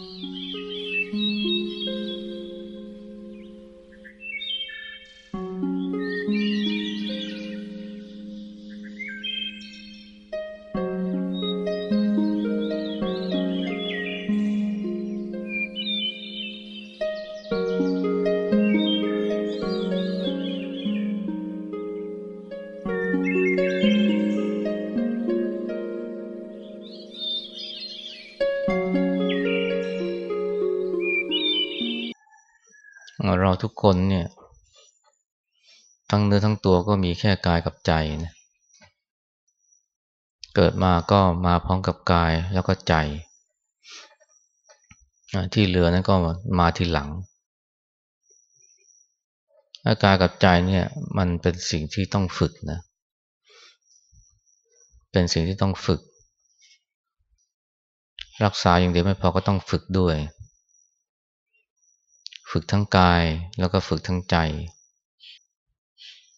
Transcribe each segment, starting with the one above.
เร ทุกคนเนี่ย ทั้งเนื้อทั้งตัวก็มีแค่กายกับใจนะเกิดมาก็มาพร้อมกับกายแล้วก็ใจ ที่เหลือนั้นก็มาทีหลังอากายกับใจเนี่ย มันเป็นสิ่งที่ต้องฝึกนะ เป็นสิ่งที่ต้องฝึก รักษาอย่างเดียวไม่พอก็ต้องฝึกด้วย ฝึกทั้งกายแล้วก็ฝึกทั้งใจ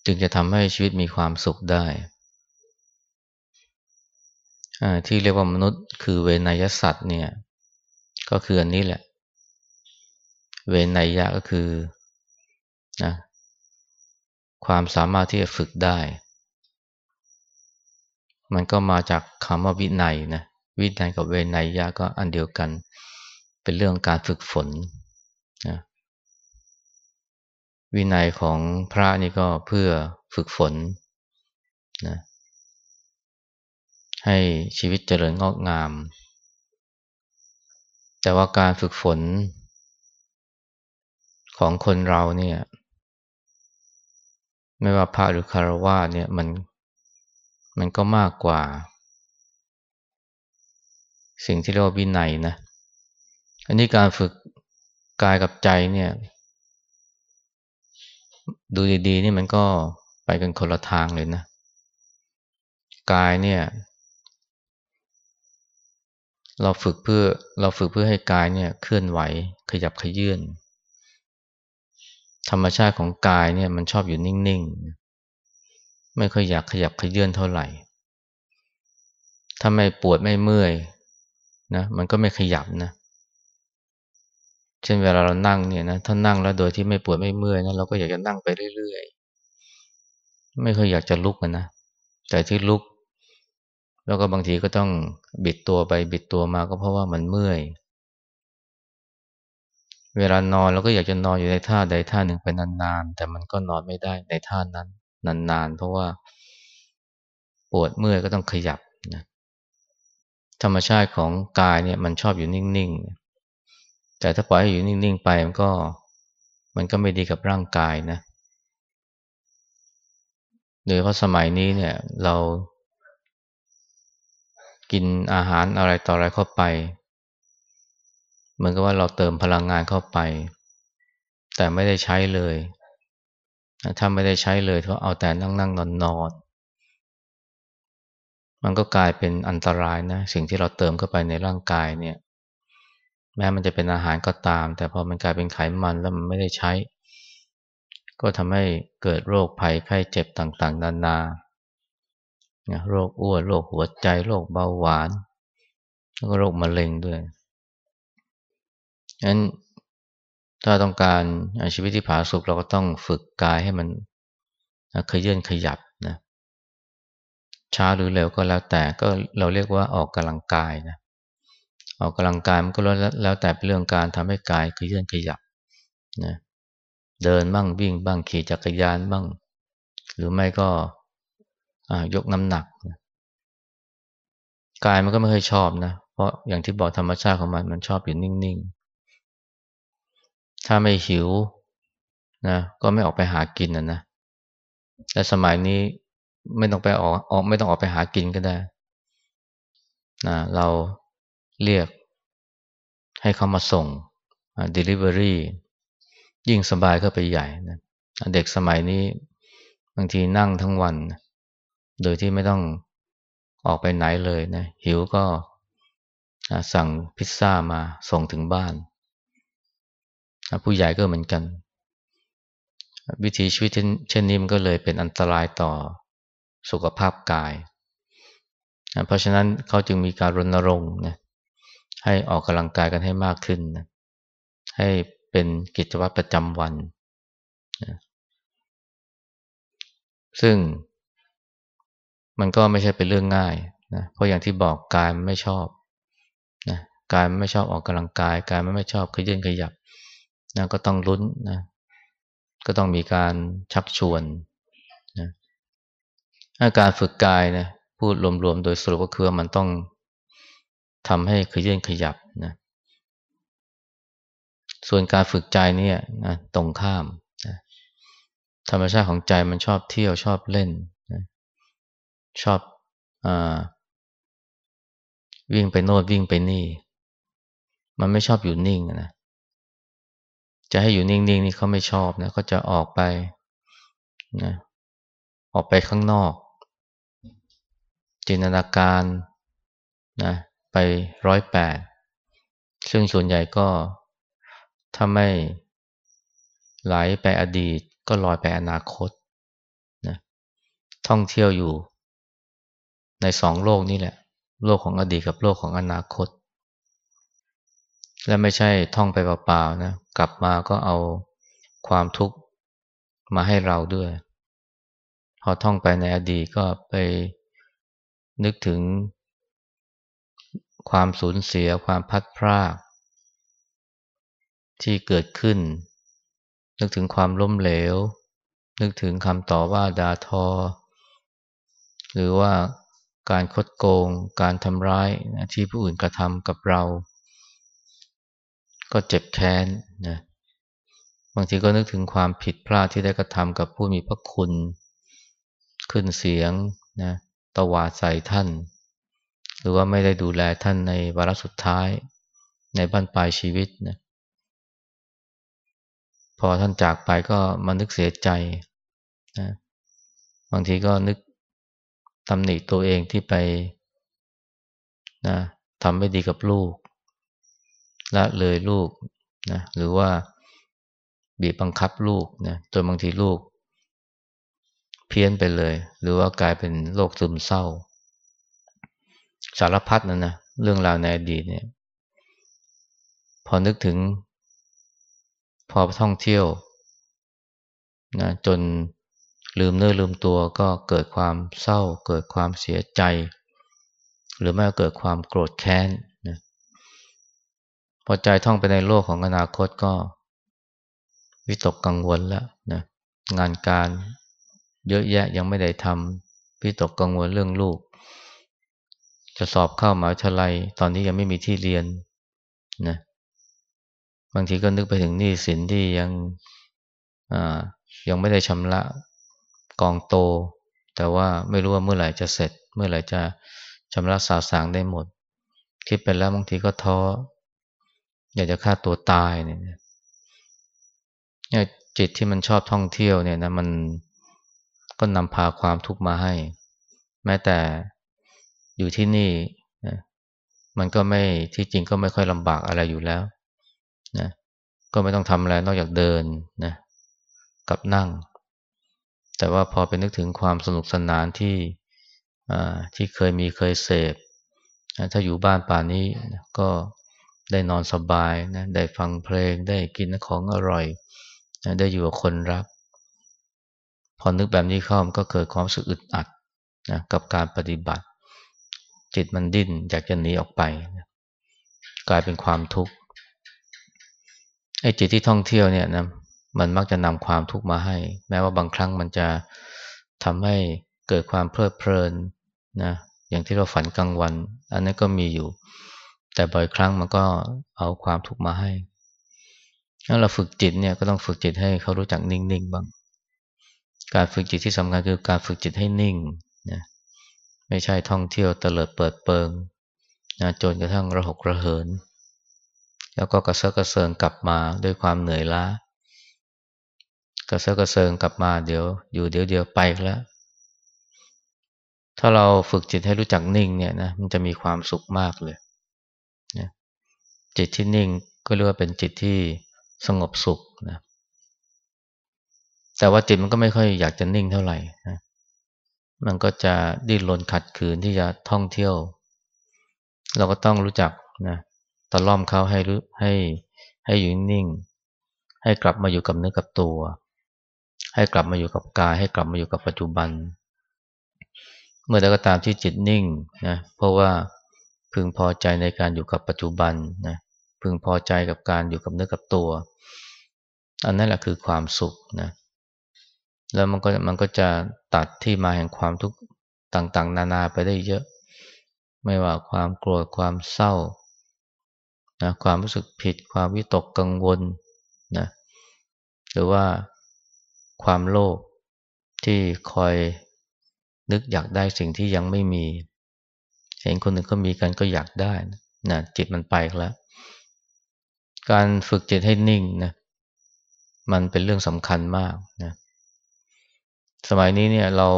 จึงจะทำให้ชีวิตมีความสุขได้ที่เรียกว่ามนุษย์คือเวนยสัตว์เนี่ย ก็คืออันนี้แหละ เวนยะก็คือนะความสามารถที่จะฝึกได้ มันก็มาจากคำว่าวินัยนะวินัยกับเวนยะก็อันเดียวกัน เป็นเรื่องการฝึกฝน วินัยของพระนี่ก็เพื่อฝึกฝนนะให้ชีวิตเจริญงอกงาม แต่ว่าการฝึกฝนของคนเราเนี่ย ไม่ว่าพระหรือคารวะเนี่ยมันมันก็มากกว่า สิ่งที่เรียกว่าวินัยนะ อันนี้การฝึกกายกับใจเนี่ย ดูดีๆนี่มันก็ไปกันคนละทางเลยนะ กายเนี่ย เราฝึกเพื่อเราฝึกเพื่อให้กายเนี่ยเคลื่อนไหวขยับขยื่น ธรรมชาติของกายเนี่ยมันชอบอยู่นิ่งๆ ไม่ค่อยอยากขยับขยื่นเท่าไหร่ ถ้าไม่ปวดไม่เมื่อยนะมันก็ไม่ขยับนะเเช่นเวลาเรานั่งเนี่ยนะถ้านั่งแล้วโดยที่ไม่ปวดไม่เมื่อยนะเราก็อยากจะนั่งไปเรื่อยๆ ไม่เคยอยากจะลุกนะแต่ที่ลุก แล้วก็บางทีก็ต้องบิดตัวไปบิดตัวมาก็เพราะว่ามันเมื่อย เวลานอนเราก็อยากจะนอนอยู่ในท่าใดท่าหนึ่งไปนานๆ แต่มันก็นอนไม่ได้ในท่านั้น นานๆ เพราะว่าปวดเมื่อยก็ต้องขยับนะธรรมชาติของกายเนี่ยมันชอบอยู่นิ่งๆ แต่ถ้าปล่อยให้อยู่นิ่งๆไปมันก็ มันก็ไม่ดีกับร่างกายนะโดยเพราะสมัยนี้เนี่ยเรากินอาหารอะไรต่ออะไรเข้าไปเหมือนกับว่าเราเติมพลังงานเข้าไป แต่ไม่ได้ใช้เลยถ้าไม่ได้ใช้เลยเพราะเอาแต่นั่งนั่งนอนนอนมันก็กลายเป็นอันตรายนะสิ่งที่เราเติมเข้าไปในร่างกายเนี่ย แม้มันจะเป็นอาหารก็ตาม แต่พอมันกลายเป็นไขมันแล้วมันไม่ได้ใช้ ก็ทำให้เกิดโรคภัยไข้เจ็บต่างๆ นานาโรคอ้วนโรคหัวใจ โรคเบาหวาน แล้วก็โรคมะเร็งด้วยฉะนั้นถ้าต้องการชีวิตที่ผาสุกเราก็ต้องฝึกกายให้มันขยื่นขยับนะช้าหรือเร็วก็แล้วแต่ก็เราเรียกว่าออกกำลังกายนะ ออกกำลังกายมันก็แล้วแต่เป็นเรื่องการทำให้กายขยื่นขยับนะเดินบ้างวิ่งบ้างขี่จักรยานบ้าง หรือไม่ก็ยกน้ำหนักนะกายมันก็ไม่เคยชอบนะเพราะอย่างที่บอกธรรมชาติของมันมันชอบอยู่นิ่งๆ ถ้าไม่หิวนะก็ไม่ออกไปหากินนะนะแต่สมัยนี้ไม่ต้องไปออกออกไม่ต้องออกไปหากินก็ได้นะเรา เรียกให้เขามาส่ง delivery ยิ่งสบายก็ไปใหญ่นะเด็กสมัยนี้บางทีนั่งทั้งวัน โดยที่ไม่ต้องออกไปไหนเลยนะหิวก็สั่งพิซซ่ามาส่งถึงบ้าน ผู้ใหญ่ก็เหมือนกัน วิถีชีวิตเช่นนี้มันก็เลยเป็นอันตรายต่อสุขภาพกาย เพราะฉะนั้นเขาจึงมีการรณรงค์นะ ให้ออกกำลังกายกันให้มากขึ้นนะให้เป็นกิจวัตรประจำวันนะซึ่งมันก็ไม่ใช่เป็นเรื่องง่ายนะเพราะอย่างที่บอกกายมันไม่ชอบนะกายมันไม่ชอบออกกำลังกาย กายมันไม่ชอบขยื่นขยับนะก็ต้องลุ้นนะก็ต้องมีการชักชวนนะการฝึกกายนะพูดรวมๆโดยสรุปก็คือมันต้อง ทำให้ขยื่นขยับนะส่วนการฝึกใจเนี่ยนะตรงข้ามนะธรรมชาติของใจมันชอบเที่ยวชอบเล่นนะชอบอวิ่งไปโน่นวิ่งไปนี่ มันไม่ชอบอยู่นิ่งนะจะให้อยู่นิ่งๆนี่เขาไม่ชอบนะก็จะออกไปนะออกไปข้างนอก จินตนาการนะ ไปร้อยแปดซึ่งส่วนใหญ่ก็ถ้าไม่ไหลไปอดีตก็ลอยไปอนาคตนะท่องเที่ยวอยู่ ในสองโลกนี้แหละ โลกของอดีตกับโลกของอนาคต และไม่ใช่ท่องไปเปล่าๆนะกลับมาก็เอาความทุกข์มาให้เราด้วย พอท่องไปในอดีตก็ไปนึกถึง ความสูญเสียความพัดพราก ที่เกิดขึ้น นึกถึงความล้มเหลว นึกถึงคำต่อว่าด่าทอ หรือว่าการคดโกง การทำร้ายที่ผู้อื่นกระทำกับเรา ก็เจ็บแค้นนะบางทีก็นึกถึงความผิดพลาดที่ได้กระทำกับผู้มีพระคุณ ขึ้นเสียงนะตวาดใส่ท่าน หรือว่าไม่ได้ดูแลท่านในวาระสุดท้ายในบ้านปลายชีวิตนะพอท่านจากไปก็มานึกเสียใจนะบางทีก็นึกตำหนิตัวเองที่ไปนะทำไม่ดีกับลูกละเลยลูกนะหรือว่าบีบบังคับลูกนะจนบางทีลูก เพี้ยนไปเลย หรือว่ากลายเป็นโรคซึมเศร้า สารพัดนะนะเรื่องราวในอดีตเนี่ย พอนึกถึง พอท่องเที่ยวนะจนลืมเนื้อลืมตัวก็เกิดความเศร้า เกิดความเสียใจ หรือไม่ก็เกิดความโกรธแค้นนะพอใจท่องไปในโลกของอนาคตก็ วิตกกังวลแล้วนะงานการเยอะแยะยังไม่ได้ทำวิตกกังวลเรื่องลูก จะสอบเข้ามหาวิทยาลัย ตอนนี้ยังไม่มีที่เรียนนะบางทีก็นึกไปถึงหนี้สินที่ยังยังไม่ได้ชำระกองโต แต่ว่าไม่รู้ว่าเมื่อไหร่จะเสร็จ เมื่อไหร่จะชำระสาสางได้หมด คิดไปแล้วบางทีก็ท้อ อยากจะฆ่าตัวตายเนี่ยเนี่ยจิตที่มันชอบท่องเที่ยวเนี่ยนะมันก็นำพาความทุกข์มาให้ แม้แต่ อยู่ที่นี่นะมันก็ไม่ที่จริงก็ไม่ค่อยลำบากอะไรอยู่แล้วนะก็ไม่ต้องทำอะไรนอกจากเดินนะกับนั่ง แต่ว่าพอไปนึกถึงความสนุกสนานที่ที่เคยมีเคยเสพถ้าอยู่บ้านป่านี้ก็ได้นอนสบายนะได้ฟังเพลงได้กินของอร่อยนะได้อยู่กับคนรัก พอนึกแบบนี้เข้ามันก็เกิดความรู้สึกอึดอัดนะกับการปฏิบัติ จิตมันดิ้นอยากจะหนีออกไปกลายเป็นความทุกข์ไอ้จิตที่ท่องเที่ยวเนี่ยนะมันมักจะนำความทุกข์มาให้ แม้ว่าบางครั้งมันจะทำให้เกิดความเพลิดเพลินนะอย่างที่เราฝันกลางวัน อันนั้นก็มีอยู่ แต่บ่อยครั้งมันก็เอาความทุกข์มาให้ถ้าเราฝึกจิตเนี่ยก็ต้องฝึกจิตให้เขารู้จักนิ่งๆบ้าง การฝึกจิตที่สำคัญคือการฝึกจิตให้นิ่งนะ ไม่ใช่ท่องเที่ยวเตลิดเปิดเปิงนะจนกระทั่งระหกระเหิน แล้วก็กระเซาะกระเซิงกลับมาด้วยความเหนื่อยล้า กระเซาะกระเซิงกลับมาเดี๋ยว อยู่เดี๋ยวเดียวไปแล้ว ถ้าเราฝึกจิตให้รู้จักนิ่งเนี่ยนะมันจะมีความสุขมากเลยนะจิตที่นิ่งก็เรียกว่าเป็นจิตที่สงบสุขนะแต่ว่าจิตมันก็ไม่ค่อยอยากจะนิ่งเท่าไหร่นะ มันก็จะดิ้นรนขัดขืนที่จะท่องเที่ยว เราก็ต้องรู้จักนะตะล่อมเขาให้รู้ให้ให้อยู่นิ่ง ให้กลับมาอยู่กับเนื้อกับตัว ให้กลับมาอยู่กับกาย ให้กลับมาอยู่กับปัจจุบัน เมื่อใดก็ตามที่จิตนิ่งนะเพราะว่าพึงพอใจในการอยู่กับปัจจุบันนะพึงพอใจกับการอยู่กับเนื้อกับตัว อันนั้นแหละคือความสุขนะ แล้วมันก็มันก็จะตัดที่มาแห่งความทุกข์ต่าง ๆ นานาไปได้เยอะ ไม่ว่าความโกรธความเศร้านะความรู้สึกผิด ความวิตกกังวลนะหรือว่าความโลภที่คอยนึกอยากได้สิ่งที่ยังไม่มี เห็นคนหนึ่งก็มีกันก็อยากได้นะจิตมันไปแล้ว การฝึกจิตให้นิ่งนะมันเป็นเรื่องสำคัญมากนะ สมัยนี้เนี่ยเรา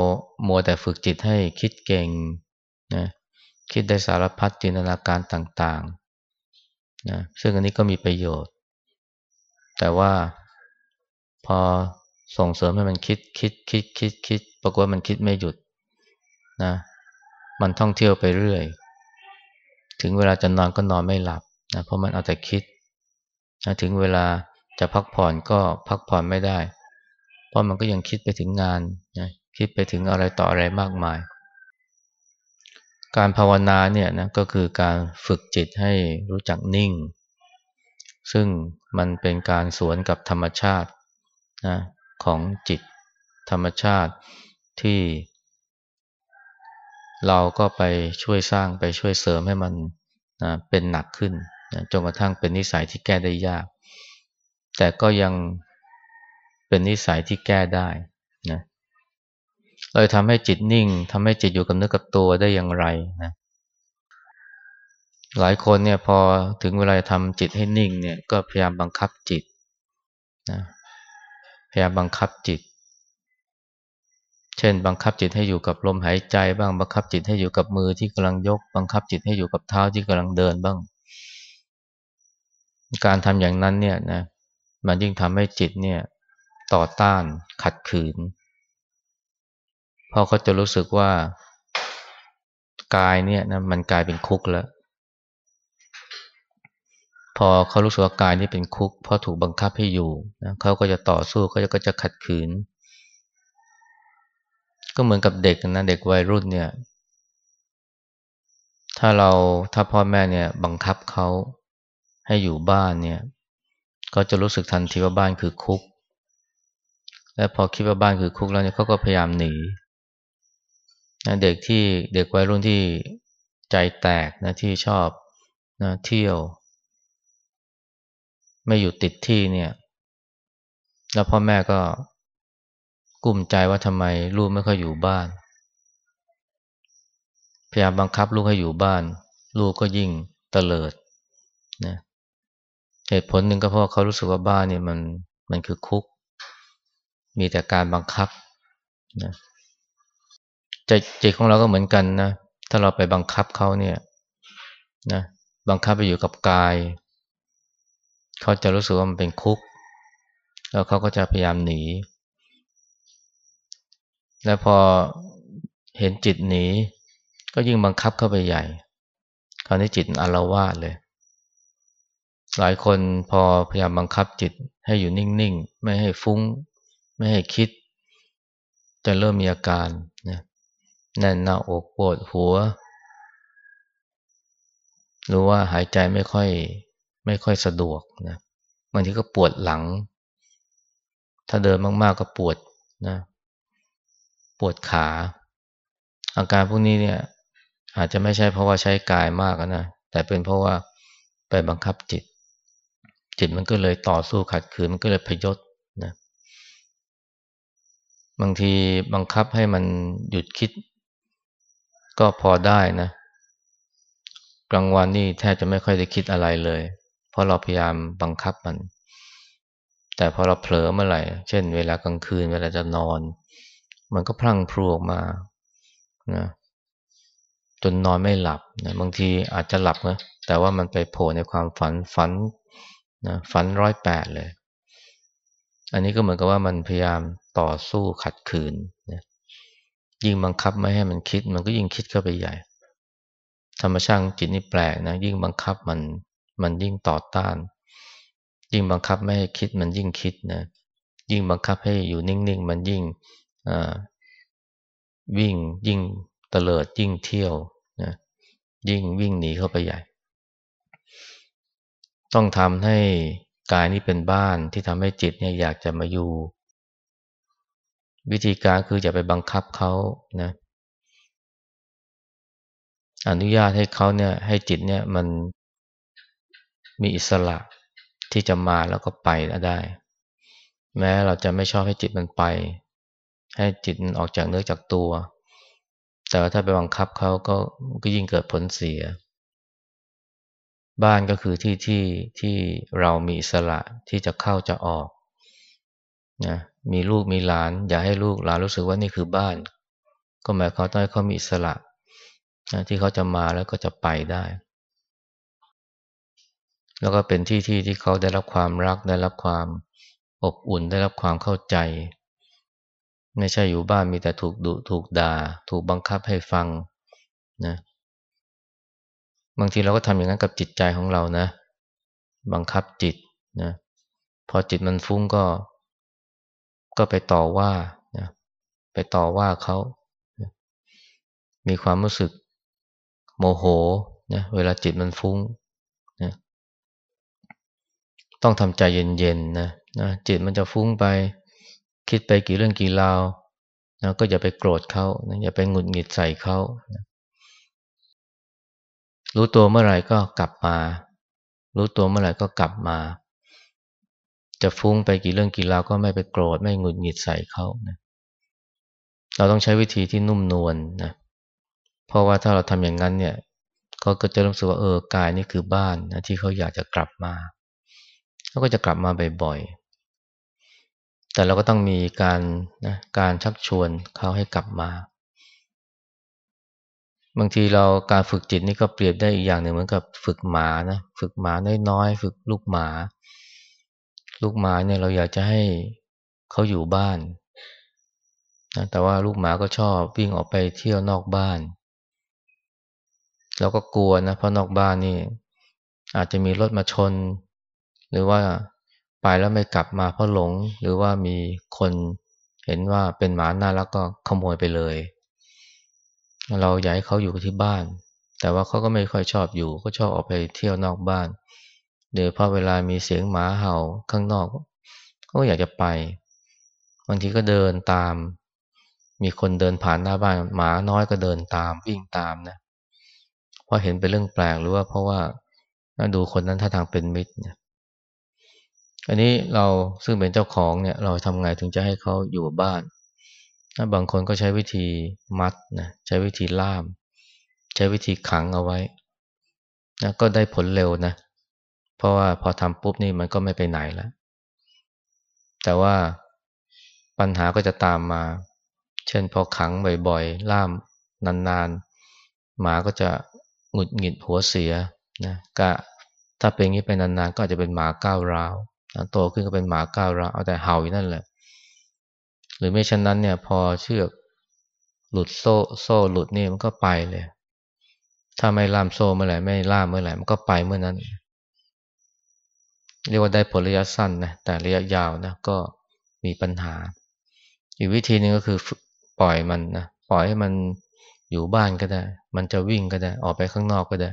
มัวแต่ฝึกจิตให้คิดเก่งนะคิดได้สารพัดจินตนาการต่างๆนะซึ่งอันนี้ก็มีประโยชน์ แต่ว่าพอส่งเสริมให้มันคิดคิดคิดคิดคิดปรากฏว่ามันคิดไม่หยุดนะมันท่องเที่ยวไปเรื่อย ถึงเวลาจะนอนก็นอนไม่หลับนะเพราะมันเอาแต่คิดนะถึงเวลาจะพักผ่อนก็พักผ่อนไม่ได้ ราะมันก็ยังคิดไปถึงงานนะคิดไปถึงอะไรต่ออะไรมากมาย การภาวนาเนี่ยนะก็คือการฝึกจิตให้รู้จักนิ่ง ซึ่งมันเป็นการสวนกับธรรมชาตินะของจิตธรรมชาติที่ เราก็ไปช่วยสร้างไปช่วยเสริมให้มันนะเป็นหนักขึ้นนะจนกระทั่งเป็นนิสัยที่แก้ได้ยาก แต่ก็ยัง เป็นนิสัยที่แก้ได้นะเราทำให้จิตนิ่งทำให้จิตอยู่กับเนื้อกับตัวได้อย่างไรนะหลายคนเนี่ยพอถึงเวลาทำจิตให้นิ่งเนี่ยก็พยายามบังคับจิตนะพยายามบังคับจิต เช่น บังคับจิตให้อยู่กับลมหายใจบ้าง บังคับจิตให้อยู่กับมือที่กำลังยก บังคับจิตให้อยู่กับเท้าที่กำลังเดินบ้าง การทำอย่างนั้นเนี่ยนะมันยิ่งทำให้จิตเนี่ย ต่อต้านขัดขืนเพราะเขาจะรู้สึกว่ากายเนี่ยนะมันกลายเป็นคุกแล้ว พอเขารู้สึกว่ากายนี้เป็นคุกเพราะถูกบังคับให้อยู่นะเขาก็จะต่อสู้เขาก็จะขัดขืน ก็เหมือนกับเด็กนะเด็กวัยรุ่นเนี่ย ถ้าเราถ้าพ่อแม่เนี่ยบังคับเขาให้อยู่บ้านเนี่ย ก็จะรู้สึกทันทีว่าบ้านคือคุก และพอคิดว่าบ้านคือคุกแล้วเนี่ยเขาก็พยายามหนีนะเด็กที่เด็กวัยรุ่นที่ใจแตกนะที่ชอบนะเที่ยว ไม่อยู่ติดที่เนี่ย แล้วพ่อแม่ก็กุ้มใจว่าทำไมลูกไม่ค่อยอยู่บ้าน พยายามบังคับลูกให้อยู่บ้าน ลูกก็ยิ่งเตลิดนะเหตุผลหนึ่งก็เพราะเขารู้สึกว่าบ้านเนี่ยมันมันคือคุก มีแต่การบังคับนะใจจิตของเราก็เหมือนกันนะ ถ้าเราไปบังคับเขาเนี่ยนะบังคับไปอยู่กับกาย เขาจะรู้สึกว่ามันเป็นคุก แล้วเขาก็จะพยายามหนี และพอเห็นจิตหนี ก็ยิ่งบังคับเข้าไปใหญ่ คราวนี้จิตอารวาสเลย หลายคนพอพยายามบังคับจิตให้อยู่นิ่ง ๆ ไม่ให้ฟุ้ง ไม่ให้คิด จะเริ่มมีอาการนะแน่นหน้าอกปวดหัว หรือว่าหายใจไม่ค่อยไม่ค่อยสะดวกนะบางทีก็ปวดหลัง ถ้าเดินมากๆก็ปวดนะปวดขา อาการพวกนี้เนี่ยอาจจะไม่ใช่เพราะว่าใช้กายมากนะแต่เป็นเพราะว่าไปบังคับจิต จิตมันก็เลยต่อสู้ขัดขืนมันก็เลยพยศ บางทีบังคับให้มันหยุดคิด ก็พอได้นะ กลางวันนี่แทบจะไม่ค่อยได้คิดอะไรเลย เพราะเราพยายามบังคับมัน แต่พอเราเผลอเมื่อไหร่ เช่น เวลากลางคืนเวลาจะนอน มันก็พลั่งพลูออกมานะจนนอนไม่หลับนะบางทีอาจจะหลับนะแต่ว่ามันไปโผล่ในความฝันฝันนะฝันร้อยแปดเลย อันนี้ก็เหมือนกับว่ามันพยายามต่อสู้ขัดขืนนะยิ่งบังคับไม่ให้มันคิด มันก็ยิ่งคิดเข้าไปใหญ่ ธรรมชาติจิตนี่แปลกนะยิ่งบังคับมันมันยิ่งต่อต้าน ยิ่งบังคับไม่ให้คิดมันยิ่งคิดนะยิ่งบังคับให้อยู่นิ่งๆ มันยิ่งวิ่งยิ่งเตลิดยิ่งเที่ยวนะยิ่งวิ่งหนีเข้าไปใหญ่ ต้องทำให้ กายนี้เป็นบ้านที่ทำให้จิตเนี่ยอยากจะมาอยู่ วิธีการคืออย่าไปบังคับเขานะ อนุญาตให้เขาเนี่ย ให้จิตเนี่ยมันมีอิสระที่จะมาแล้วก็ไปได้ แม้เราจะไม่ชอบให้จิตมันไป ให้จิตมันออกจากเนื้อจากตัว แต่ว่าถ้าไปบังคับเขาก็ก็ยิ่งเกิดผลเสีย บ้านก็คือที่ที่ที่เรามีอิสระที่จะเข้าจะออกนะมีลูกมีหลาน อย่าให้ลูกหลานรู้สึกว่านี่คือบ้าน ก็หมายความต้องให้เขามีอิสระนะที่เขาจะมาแล้วก็จะไปได้ แล้วก็เป็นที่ที่ที่เขาได้รับความรักได้รับความอบอุ่นได้รับความเข้าใจ ไม่ใช่อยู่บ้านมีแต่ถูกดุถูกด่าถูกบังคับให้ฟังนะ บางทีเราก็ทำอย่างนั้นกับจิตใจของเรานะ บังคับจิตนะพอจิตมันฟุ้งก็ ก็ไปต่อว่านะไปต่อว่าเขามีความรู้สึกโมโหนะเวลาจิตมันฟุ้งนะต้องทำใจเย็นๆนะนะจิตมันจะฟุ้งไป คิดไปกี่เรื่องกี่ราวนะก็อย่าไปโกรธเขานะอย่าไปหงุดหงิดใส่เขานะ รู้ตัวเมื่อไหร่ก็กลับมา รู้ตัวเมื่อไหร่ก็กลับมา จะฟุ้งไปกี่เรื่องกี่ราวก็ไม่ไปโกรธไม่หงุดหงิดใส่เขานะเราต้องใช้วิธีที่นุ่มนวลนนะเพราะว่าถ้าเราทำอย่างนั้นเนี่ยเขาก็จะรู้สึกว่าเออกายนี่คือบ้านนะที่เขาอยากจะกลับมาเขาก็จะกลับมาบ่อยๆแต่เราก็ต้องมีการนะการชักชวนเขาให้กลับมา บางทีเราการฝึกจิตนี่ก็เปรียบได้อีกอย่างหนึ่งเหมือนกับฝึกหมานะฝึกหมาน้อยๆฝึกลูกหมา ลูกหมาเนี่ยเราอยากจะให้เขาอยู่บ้านนะแต่ว่าลูกหมาก็ชอบวิ่งออกไปเที่ยวนอกบ้านเราก็กลัวนะเพราะนอกบ้านนี่ อาจจะมีรถมาชน หรือว่าไปแล้วไม่กลับมาเพราะหลง หรือว่ามีคนเห็นว่าเป็นหมาหน้าแล้วก็ขโมยไปเลย เราอยากให้เขาอยู่ที่บ้าน แต่ว่าเขาก็ไม่ค่อยชอบอยู่ ก็ชอบออกไปเที่ยวนอกบ้านโดยเพราะเวลามีเสียงหมาเห่าข้างนอกเขาก็อยากจะไปบางทีก็เดินตาม มีคนเดินผ่านหน้าบ้านหมาน้อยก็เดินตามวิ่งตามนะเพราะเห็นเป็นเรื่องแปลกหรือว่าเพราะว่าดูคนนั้นท่าทางเป็นมิตรเนี่ยอันนี้เราซึ่งเป็นเจ้าของเนี่ยเราทำไงถึงจะให้เขาอยู่บ้าน บางคนก็ใช้วิธีมัดนะใช้วิธีล่าม ใช้วิธีขังเอาไว้นะก็ได้ผลเร็วนะ เพราะว่าพอทำปุ๊บนี่มันก็ไม่ไปไหนแล้ว แต่ว่าปัญหาก็จะตามมา เช่นพอขังบ่อยๆ ล่ามนานๆ หมาก็จะหงุดหงิดหัวเสียนะก็ถ้าเป็นอย่างนี้ไปนานๆ ก็อาจจะเป็นหมาก้าวร้าวโตขึ้นก็เป็นหมาก้าวร้าวเอาแต่เห่าอยู่นั่นแหละ หรือไม่เช่นนั้นเนี่ยพอเชือกหลุดโซ่โซ่หลุดนี่มันก็ไปเลย ถ้าไม่ล่ามโซ่เมื่อไหร่ไม่ล่ามเมื่อไหร่มันก็ไปเมื่อนั้น เรียกว่าได้ผลระยะสั้นนะแต่ระยะยาวนะก็มีปัญหา อีกวิธีหนึ่งก็คือปล่อยมันนะปล่อยให้มันอยู่บ้านก็ได้ มันจะวิ่งก็ได้ ออกไปข้างนอกก็ได้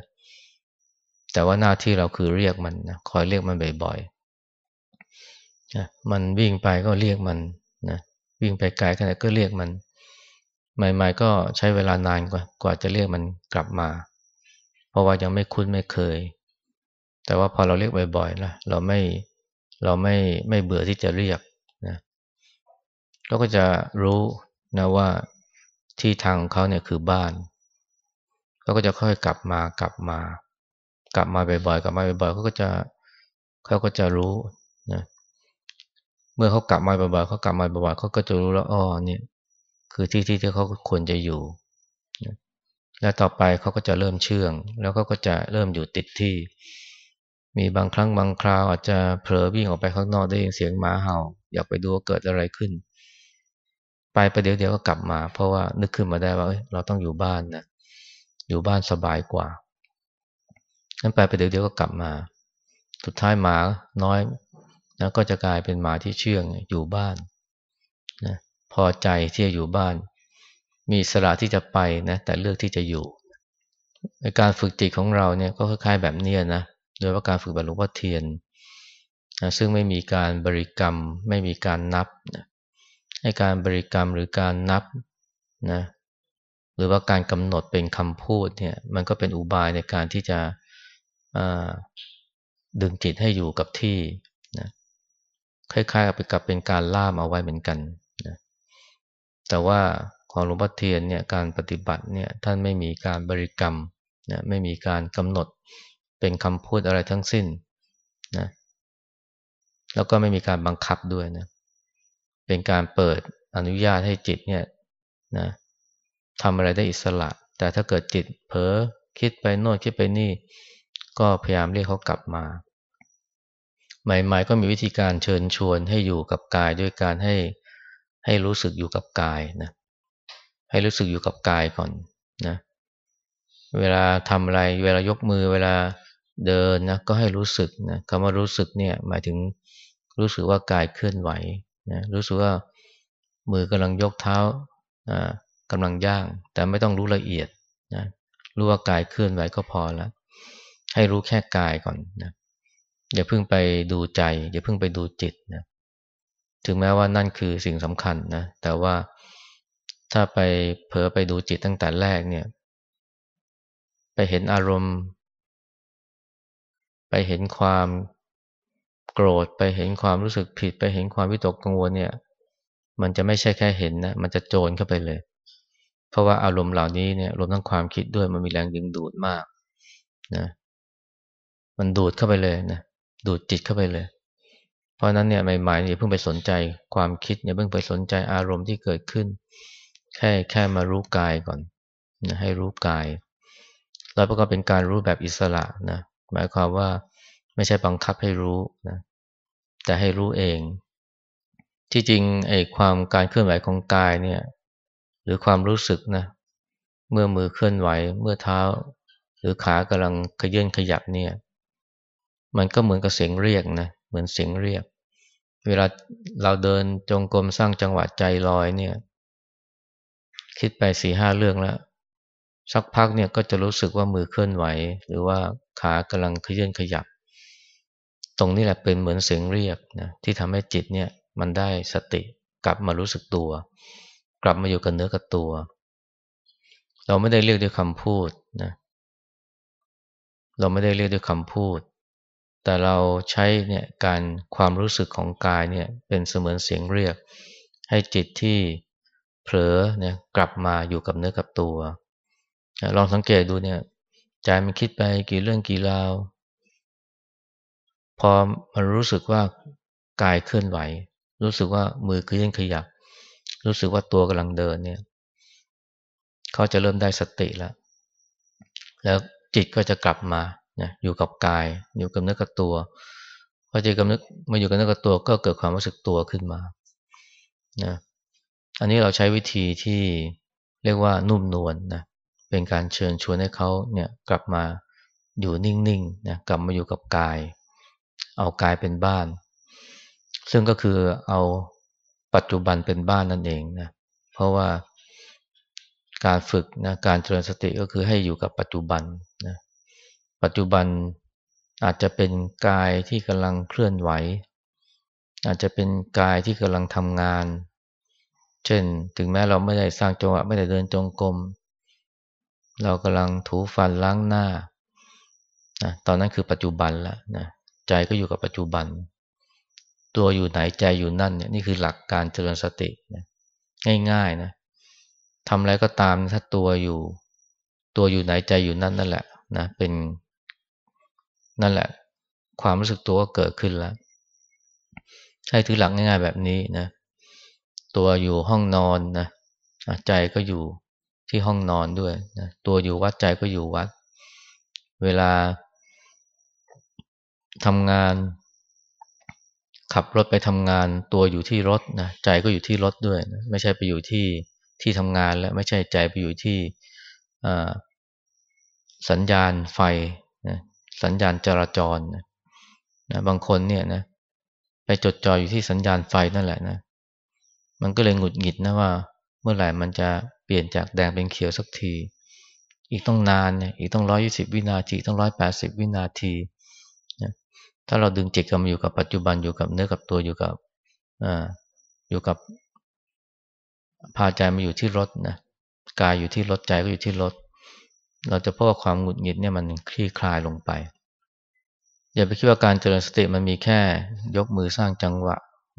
แต่ว่าหน้าที่เราคือเรียกมันนะคอยเรียกมันบ่อยๆนะมันวิ่งไปก็เรียกมัน วิ่งไปไกลขนาดก็เรียกมัน ใหม่ ๆ ก็ใช้เวลานานกว่ากว่าจะเรียกมันกลับมา เพราะว่ายังไม่คุ้นไม่เคย แต่ว่าพอเราเรียกบ่อยๆนะเราไม่เราไม่ไม่เบื่อที่จะเรียกนะเราก็จะรู้นะว่าที่ทางของเขาเนี่ยคือบ้านเขาก็จะค่อยกลับมากลับมา กลับมาบ่อยๆกลับมาบ่อยๆเขาก็จะเขาก็จะรู้ มื่อเขากลับมาบ่อยๆเขากลับมาบ่อยๆเขาก็จะรู้แล้วอ๋อเนี่ยคือที่ที่ที่เขาควรจะอยู่ และต่อไปเขาก็จะเริ่มเชื่อง แล้วเขาก็จะเริ่มอยู่ติดที่ มีบางครั้งบางคราวอาจจะเผลอวิ่งออกไปข้างนอกได้ยินเสียงหมาเห่า อยากไปดูว่าเกิดอะไรขึ้น ไปไปเดี๋ยวเดี๋ยวก็กลับมา เพราะว่านึกขึ้นมาได้ว่าเเราต้องอยู่บ้านนะอยู่บ้านสบายกว่านั้นไปไปเดี๋ยวเดี๋ยวก็กลับมา สุดท้ายหมาน้อย นะก็จะกลายเป็นหมาที่เชื่องอยู่บ้านนะพอใจที่จะอยู่บ้าน มีสระที่จะไปนะแต่เลือกที่จะอยู่ในการฝึกจิตของเราเนี่ยก็คล้ายๆแบบเนี้นะโดยว่าการฝึกแบบหลวงพ่อเทียนนะซึ่งไม่มีการบริกรรมไม่มีการนับนะให้การบริกรรมหรือการนับนะหรือว่าการกำหนดเป็นคำพูดเนี่ยมันก็เป็นอุบายในการที่จะดึงจิตให้อยู่กับที่ คล้ายๆกับกับเป็นการล่ามเอาไว้เหมือนกันนะแต่ว่าของหลวงพ่อเทียนเนี่ยการปฏิบัติเนี่ยท่านไม่มีการบริกรรมนะไม่มีการกำหนดเป็นคำพูดอะไรทั้งสิ้นนะแล้วก็ไม่มีการบังคับด้วยนะเป็นการเปิดอนุญาตให้จิตเนี่ยนะทำอะไรได้อิสระ แต่ถ้าเกิดจิตเผลอคิดไปโน่นคิดไปนี่ ก็พยายามเรียกเขากลับมา ใหม่ ๆ ก็มีวิธีการเชิญชวนให้อยู่กับกายด้วยการให้ให้รู้สึกอยู่กับกายนะให้รู้สึกอยู่กับกายก่อนนะเวลาทำอะไรเวลายกมือเวลาเดินนะก็ให้รู้สึกนะคำว่ารู้สึกเนี่ยหมายถึงรู้สึกว่ากายเคลื่อนไหวนะรู้สึกว่ามือกำลังยกเท้ากำลังย่าง แต่ไม่ต้องรู้ละเอียดนะรู้ว่ากายเคลื่อนไหวก็พอแล้วให้รู้แค่กายก่อนนะ อย่าเพิ่งไปดูใจ อย่าเพิ่งไปดูจิตนะถึงแม้ว่านั่นคือสิ่งสำคัญนะแต่ว่าถ้าไปเผลอไปดูจิตตั้งแต่แรกเนี่ย ไปเห็นอารมณ์ ไปเห็นความโกรธไปเห็นความรู้สึกผิด ไปเห็นความวิตกกังวลเนี่ย มันจะไม่ใช่แค่เห็นนะมันจะโจรเข้าไปเลย เพราะว่าอารมณ์เหล่านี้เนี่ยรวมทั้งความคิดด้วยมันมีแรงดึงดูดมากนะมันดูดเข้าไปเลยนะ ดูดจิตเข้าไปเลย เพราะนั้นเนี่ยใหม่ๆอย่าเพิ่งไปสนใจความคิดอย่าเพิ่งไปสนใจอารมณ์ที่เกิดขึ้น แค่แค่มารู้กายก่อนนะให้รู้กายแล้วก็เป็นการรู้แบบอิสระนะหมายความว่าไม่ใช่บังคับให้รู้นะแต่ให้รู้เอง ที่จริงไอ้ความการเคลื่อนไหวของกายเนี่ยหรือความรู้สึกนะเมื่อมือเคลื่อนไหวเมื่อเท้า หรือขากำลังขยื่นขยับเนี่ย มันก็เหมือนกับเสียงเรียกนะเหมือนเสียงเรียก เวลาเราเดินจงกรมสร้างจังหวะใจลอยเนี่ย คิดไปสี่ห้าเรื่องแล้ว สักพักเนี่ยก็จะรู้สึกว่ามือเคลื่อนไหว หรือว่าขากำลังเคลื่อนขยับ ตรงนี้แหละเป็นเหมือนเสียงเรียกนะที่ทำให้จิตเนี่ยมันได้สติกลับมารู้สึกตัว กลับมาอยู่กับเนื้อกับตัว เราไม่ได้เรียกด้วยคำพูดนะเราไม่ได้เรียกด้วยคำพูด แต่เราใช้เนี่ยการความรู้สึกของกายเนี่ยเป็นเสมือนเสียงเรียก ให้จิตที่เผลอเนี่ยกลับมาอยู่กับเนื้อกับตัวลองสังเกตดูเนี่ยใจมันคิดไปกี่เรื่องกี่ราวพอมันรู้สึกว่ากายเคลื่อนไหว รู้สึกว่ามือเคลื่อนขยับ รู้สึกว่าตัวกำลังเดินเนี่ยเขาจะเริ่มได้สติแล้ว แล้วจิตก็จะกลับมา นะอยู่กับกาย อยู่กับเนื้อกับตัวพอใจกับนึกมาอยู่กับเนื้อกับตัวก็เกิดความรู้สึกตัวขึ้นมานะอันนี้เราใช้วิธีที่เรียกว่านุ่มนวลนนะเป็นการเชิญชวนให้เขาเนี่ยกลับมาอยู่นิ่งๆนะกลับมาอยู่กับกาย เอากายเป็นบ้าน ซึ่งก็คือเอาปัจจุบันเป็นบ้านนั่นเองนะเพราะว่าการฝึกนะการเจริญสติก็คือให้อยู่กับปัจจุบันนะ ปัจจุบันอาจจะเป็นกายที่กำลังเคลื่อนไหว อาจจะเป็นกายที่กำลังทำงาน เช่นถึงแม้เราไม่ได้สร้างจังหวะไม่ได้เดินจงกรมเรากำลังถูฟันล้างหน้านะตอนนั้นคือปัจจุบันแล้วนะใจก็อยู่กับปัจจุบัน ตัวอยู่ไหนใจอยู่นั่นเนี่ยนี่คือหลักการเจริญสตินะง่ายๆนะทำอะไรก็ตามถ้าตัวอยู่ ตัวอยู่ไหนใจอยู่นั่นนั่นแหละนะเป็น นั่นแหละ ความรู้สึกตัวก็เกิดขึ้นแล้ว ให้ถือหลักง่ายๆแบบนี้นะตัวอยู่ห้องนอนนะใจก็อยู่ที่ห้องนอนด้วยนะตัวอยู่วัดใจก็อยู่วัด เวลาทำงาน ขับรถไปทำงาน ตัวอยู่ที่รถนะใจก็อยู่ที่รถด้วยนะไม่ใช่ไปอยู่ที่ที่ทำงานแล้วไม่ใช่ใจไปอยู่ที่สัญญาณไฟ สัญญาณจราจรนะบางคนเนี่ยนะไปจดจ่ออยู่ที่สัญญาณไฟนั่นแหละนะ มันก็เลยหงุดหงิดนะว่า เมื่อไหร่มันจะเปลี่ยนจากแดงเป็นเขียวสักที อีกต้องนานเนี่ยอีกต้องร้อยี่สิบวินาทีต้องร้อยแปดสิบวินาทีนะถ้าเราดึงจิตกลับมาอยู่กับปัจจุบันอยู่กับเนื้อกับตัวอยู่กับอ่าอยู่กับพาใจมาอยู่ที่รถนะกายอยู่ที่รถใจก็อยู่ที่รถ เราจะพบว่าความหงุดหงิดเนี่ยมันคลี่คลายลงไป อย่าไปคิดว่าการเจริญสติมันมีแค่ยกมือสร้างจังหวะ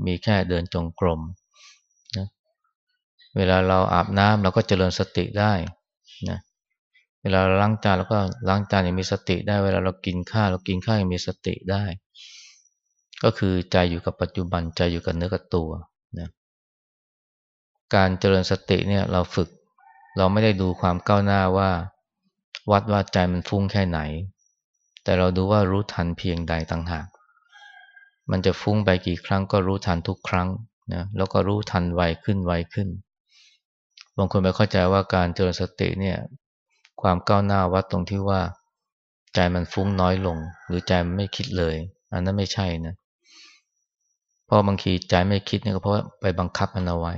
มีแค่เดินจงกรมนะเวลาเราอาบน้ำเราก็เจริญสติได้นะเวลาเราล้างจานเราก็ล้างจานอย่างมีสติได้ เวลาเรากินข้าวเรากินข้าวอย่างมีสติได้ ก็คือใจอยู่กับปัจจุบันใจอยู่กับเนื้อกับตัวนะการเจริญสติเนี่ยเราฝึกเราไม่ได้ดูความก้าวหน้าว่า วัดว่าใจมันฟุ้งแค่ไหน แต่เราดูว่ารู้ทันเพียงใดต่างหาก มันจะฟุ้งไปกี่ครั้งก็รู้ทันทุกครั้งนะแล้วก็รู้ทันไวขึ้นไวขึ้น บางคนไปเข้าใจว่าการเจริญสติเนี่ยความก้าวหน้าวัดตรงที่ว่า ใจมันฟุ้งน้อยลง หรือใจมันไม่คิดเลย อันนั้นไม่ใช่นะเพราะบางทีใจไม่คิดเนี่ยก็เพราะไปบังคับมันเอาไว้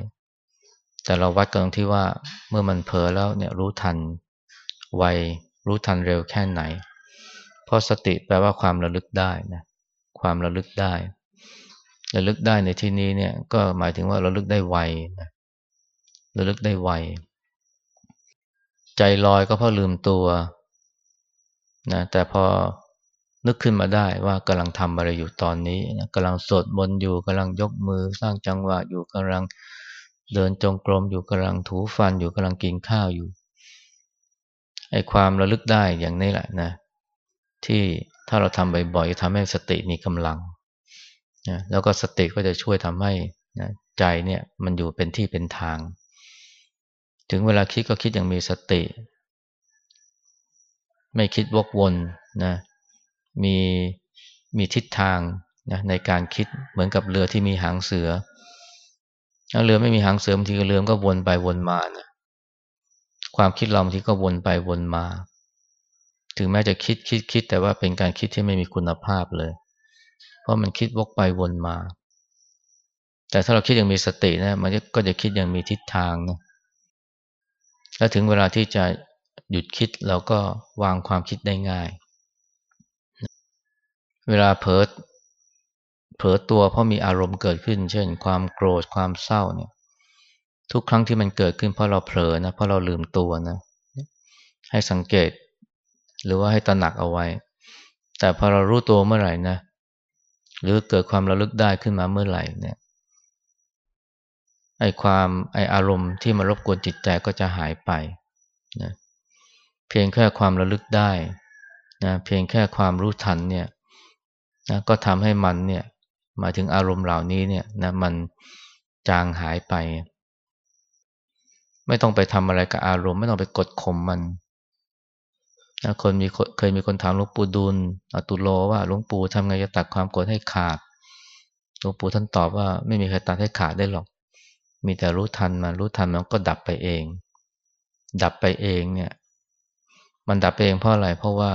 แต่เราวัดกันตรงที่ว่าเมื่อมันเผลอแล้วเนี่ยรู้ทัน ไวรู้ทันเร็วแค่ไหน เพราะสติแปลว่าความระลึกได้นะความระลึกได้ ระลึกได้ในที่นี้เนี่ยก็หมายถึงว่าระลึกได้ไวนะระลึกได้ไว ใจลอยก็เพราะลืมตัวนะแต่พอนึกขึ้นมาได้ว่ากำลังทำอะไรอยู่ตอนนี้นะกำลังสวดบนต์อยู่กำลังยกมือสร้างจังหวะอยู่กำลังเดินจงกรมอยู่กำลังถูฟันอยู่กำลังกินข้าวอยู่ ไอ้ความระลึกได้อย่างนี้แหละนะ ที่ถ้าเราทำบ่อยๆทำให้สติมีกำลังนะแล้วก็สติก็จะช่วยทำให้นะใจเนี่ยมันอยู่เป็นที่เป็นทาง ถึงเวลาคิดก็คิดอย่างมีสติ ไม่คิดวกวนนะมีมีทิศทางนะในการคิดเหมือนกับเรือที่มีหางเสือถ้าเรือไม่มีหางเสือบางทีเรือก็วนไปวนมานะ ความคิดเราบางทีก็วนไปวนมา ถึงแม้จะคิดคิดคิดแต่ว่าเป็นการคิดที่ไม่มีคุณภาพเลย เพราะมันคิดวกไปวนมา แต่ถ้าเราคิดอย่างมีสตินะ มันก็จะคิดอย่างมีทิศทางนะแล้วถึงเวลาที่จะหยุดคิดเราก็วางความคิดได้ง่าย เวลาเพิดเผลอตัวเพราะมีอารมณ์เกิดขึ้น เช่น ความโกรธความเศร้าเนี่ย ทุกครั้งที่มันเกิดขึ้นเพราะเราเผลอนะเพราะเราลืมตัวนะให้สังเกต หรือว่าให้ตระหนักเอาไว้ แต่พอเรารู้ตัวเมื่อไหร่นะหรือเกิดความระลึกได้ขึ้นมาเมื่อไหร่เนี่ยไอความไออารมณ์ที่มารบกวนจิตใจก็จะหายไปนะเพียงแค่ความระลึกได้นะเพียงแค่ความรู้ทันเนี่ยนะก็ทำให้มันเนี่ยมาถึงอารมณ์เหล่านี้เนี่ยนะมันจางหายไป ไม่ต้องไปทำอะไรกับอารมณ์ ไม่ต้องไปกดข่มมันนะคนมีเคยมีคนถามหลวงปู่ดูลอตุโลว่าหลวงปู่ทำไงจะตัดความโกรธให้ขาดหลวงปู่ท่านตอบว่าไม่มีใครตัดให้ขาดได้หรอก มีแต่รู้ทันมันรู้ทันมันก็ดับไปเอง ดับไปเองเนี่ย มันดับไปเองเพราะอะไรเพราะว่า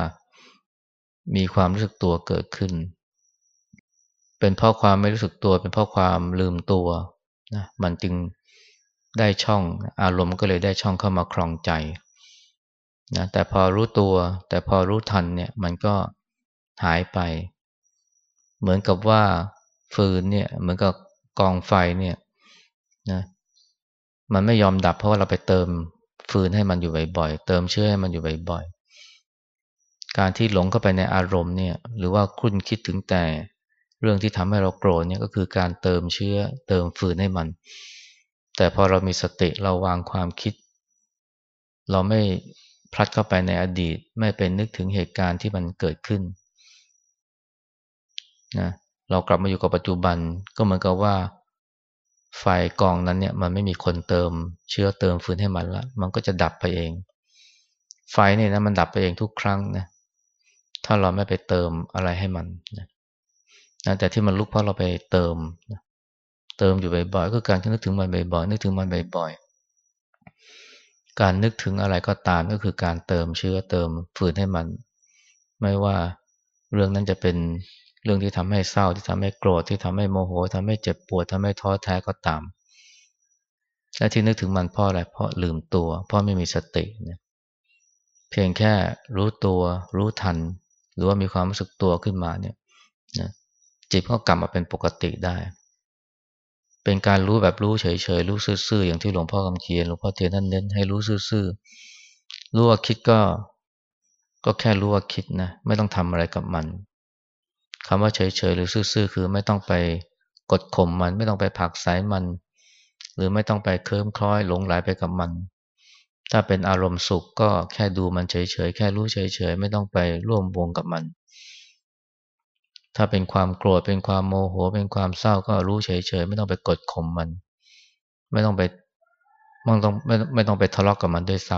มีความรู้สึกตัวเกิดขึ้น เป็นเพราะความไม่รู้สึกตัว เป็นเพราะความลืมตัวนะมันจึง ได้ช่องอารมณ์ก็เลยได้ช่องเข้ามาคลองใจนะแต่พอรู้ตัว แต่พอรู้ทันเนี่ยมันก็หายไป เหมือนกับว่าฟืนเนี่ยเหมือนกับกองไฟเนี่ยนะมันไม่ยอมดับเพราะว่าเราไปเติมฟืนให้มันอยู่บ่อยๆเติมเชื้อให้มันอยู่บ่อยๆการที่หลงเข้าไปในอารมณ์เนี่ยหรือว่าคุ้นคิดถึงแต่เรื่องที่ทำให้เราโกรธเนี่ยก็คือการเติมเชื้อเติมฟืนให้มัน แต่พอเรามีสติเราวางความคิด เราไม่พลัดเข้าไปในอดีต ไม่เป็นนึกถึงเหตุการณ์ที่มันเกิดขึ้นนะเรากลับมาอยู่กับปัจจุบันก็เหมือนกับว่าไฟกองนั้นเนี่ยมันไม่มีคนเติม เชื้อเติมฟืนให้มันละมันก็จะดับไปเอง ไฟเนี่ยนะมันดับไปเองทุกครั้งนะถ้าเราไม่ไปเติมอะไรให้มันนะแต่ที่มันลุกเพราะเราไปเติม เติมอยู่บ่อยๆก็การนึกถึงมันบ่อยๆนึกถึงมันบ่อยๆการนึกถึงอะไรก็ตามก็คือการเติมเชื้อเติมฝืนให้มัน ไม่ว่าเรื่องนั้นจะเป็นเรื่องที่ทำให้เศร้าที่ทำให้โกรธที่ทำให้โมโหทำให้เจ็บปวดทำให้ท้อแท้ก็ตามและที่นึกถึงมันเพราะอะไรเพราะลืมตัว เพราะไม่มีสติเนี่ยเพียงแค่รู้ตัวรู้ทัน หรือว่ามีความรู้สึกตัวขึ้นมาเนี่ยนะจิตก็กลับมาเป็นปกติได้ เป็นการรู้แบบรู้เฉยๆรู้ซื่อๆอย่างที่หลวงพ่อคำเขียนหลวงพ่อเทียนท่านเน้นให้รู้ซื่อๆรู้ว่าคิดก็ก็แค่รู้ว่าคิดนะไม่ต้องทำอะไรกับมันคำว่าเฉยๆหรือซื่อๆคือไม่ต้องไปกดข่มมัน ไม่ต้องไปผักสายมัน หรือไม่ต้องไปเคลิ้มคล้อยหลงไหลไปกับมัน ถ้าเป็นอารมณ์สุขก็แค่ดูมันเฉยๆแค่รู้เฉยๆไม่ต้องไปร่วมวงกับมัน ถ้าเป็นความโกรธเป็นความโมโหเป็นความเศร้าก็รู้เฉยๆไม่ต้องไปกดข่มมัน ไม่ต้องไปไม่ต้องไม่ไม่ต้องไปทะเลาะกกับมันด้วยซ้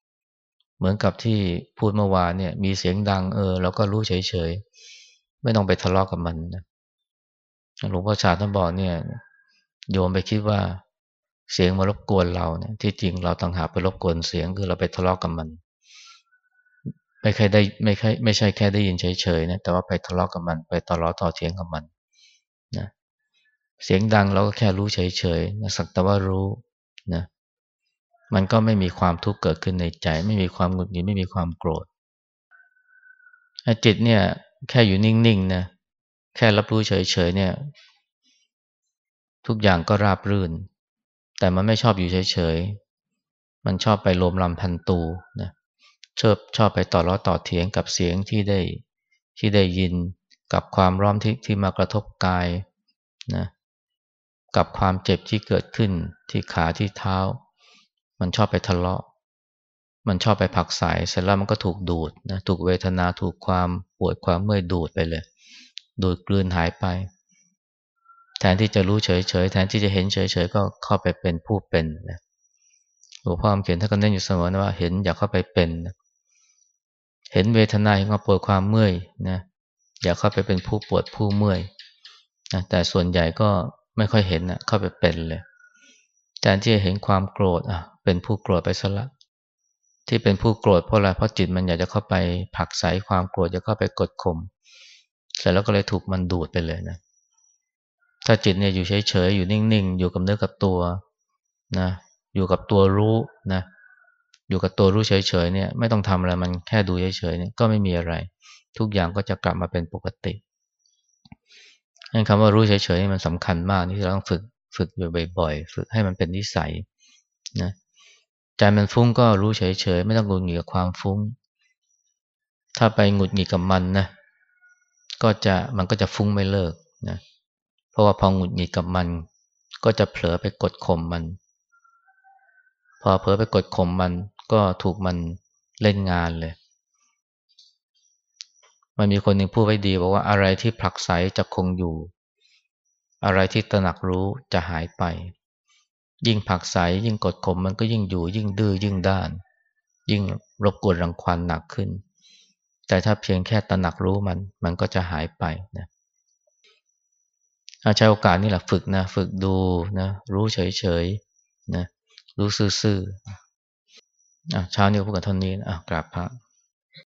ำเหมือนกับที่พูดเมื่อวานเนี่ย มีเสียงดังเออเราก็รู้เฉยๆไม่ต้องไปทะเลาะกกับมันนะหลวงพ่อชาท่านบอกเนี่ย โยมไปคิดว่าเสียงมารบกวนเราเนี่ยที่จริงเราต่างหากไปรบกวนเสียงคือเราไปทะเลาะกกับมัน ไม่ใช่ได้ไม่ใช่ไม่ใช่แค่ได้ยินเฉยๆนะแต่ว่าไปทะเลาะกกับมันไปต่อลอต่อเถียงกับมันนะเสียงดังเราก็แค่รู้เฉยๆนะสักแต่ว่ารู้นะมันก็ไม่มีความทุกข์เกิดขึ้นในใจ ไม่มีความหงุดหงิดไม่มีความโกรธจิตเนี่ย แค่อยู่นิ่งๆนะแค่รับรู้เฉยๆเนี่ย ทุกอย่างก็ราบรื่น แต่มันไม่ชอบอยู่เฉยๆมันชอบไปโลมลำพันตูนะ ชอบชอบไปต่อล้อต่อเถียงกับเสียงที่ได้ที่ได้ยินกับความร้อนที่ที่มากระทบกายนะกับความเจ็บที่เกิดขึ้นที่ขาที่เท้า มันชอบไปทะเลาะ มันชอบไปผักสายเสร็จแล้วมันก็ถูกดูดนะถูกเวทนาถูกความปวดความเมื่อยดูดไปเลย ดูดกลืนหายไป แทนที่จะรู้เฉยๆแทนที่จะเห็นเฉยๆก็เข้าไปเป็นผู้เป็นนะหลวงพ่อเขียนท่านก็เน้นอยู่เสมอนะว่าเห็นอย่าเข้าไปเป็นนะ เห็นเวทนาเห็นความปวดความเมื่อยนะอย่าเข้าไปเป็นผู้ปวดผู้เมื่อยนะแต่ส่วนใหญ่ก็ไม่ค่อยเห็นนะเข้าไปเป็นเลยแทนที่จะเห็นความโกรธอะเป็นผู้โกรธไปซะละที่เป็นผู้โกรธเพราะอะไรเพราะจิตมันอยากจะเข้าไปผักใสความโกรธจะเข้าไปกดข่มเสร็จแล้วก็เลยถูกมันดูดไปเลยนะถ้าจิตเนี่ยอยู่เฉยๆอยู่นิ่งๆ อยู่กับเนื้อกับตัวนะอยู่กับตัวรู้นะ อยู่กับตัวรู้เฉยๆเนี่ยไม่ต้องทำอะไรมันแค่ดูเฉยๆเนี่ยก็ไม่มีอะไร ทุกอย่างก็จะกลับมาเป็นปกตินั่นคำว่ารู้เฉยๆมันสำคัญมากที่เราต้องฝึกฝึกอยู่บ่อยๆ ฝึกให้มันเป็นนิสัยนะใจมันฟุ้งก็รู้เฉยๆ ไม่ต้องหงุดหงิดกับความฟุ้ง ถ้าไปหงุดหงิดกับมันนะก็จะมันก็จะฟุ้งไม่เลิกนะเพราะว่าพอหงุดหงิดกับมัน ก็จะเผลอไปกดข่มมัน พอเผลอไปกดข่มมัน ก็ถูกมันเล่นงานเลย มันมีคนหนึ่งพูดไว้ดีบอกว่าอะไรที่ผลักไสจะคงอยู่ อะไรที่ตระหนักรู้จะหายไป ยิ่งผลักไสยิ่งกดข่มมันก็ยิ่งอยู่ ยิ่งดื้อยิ่งด้าน ยิ่งรบกวนรังควานหนักขึ้น แต่ถ้าเพียงแค่ตระหนักรู้มัน มันก็จะหายไปนะใช้โอกาสนี่แหละฝึกนะ ฝึกดูนะ รู้เฉยๆนะรู้ซื่อๆ เช้านี้พูดกันเท่านี้นะกราบพระ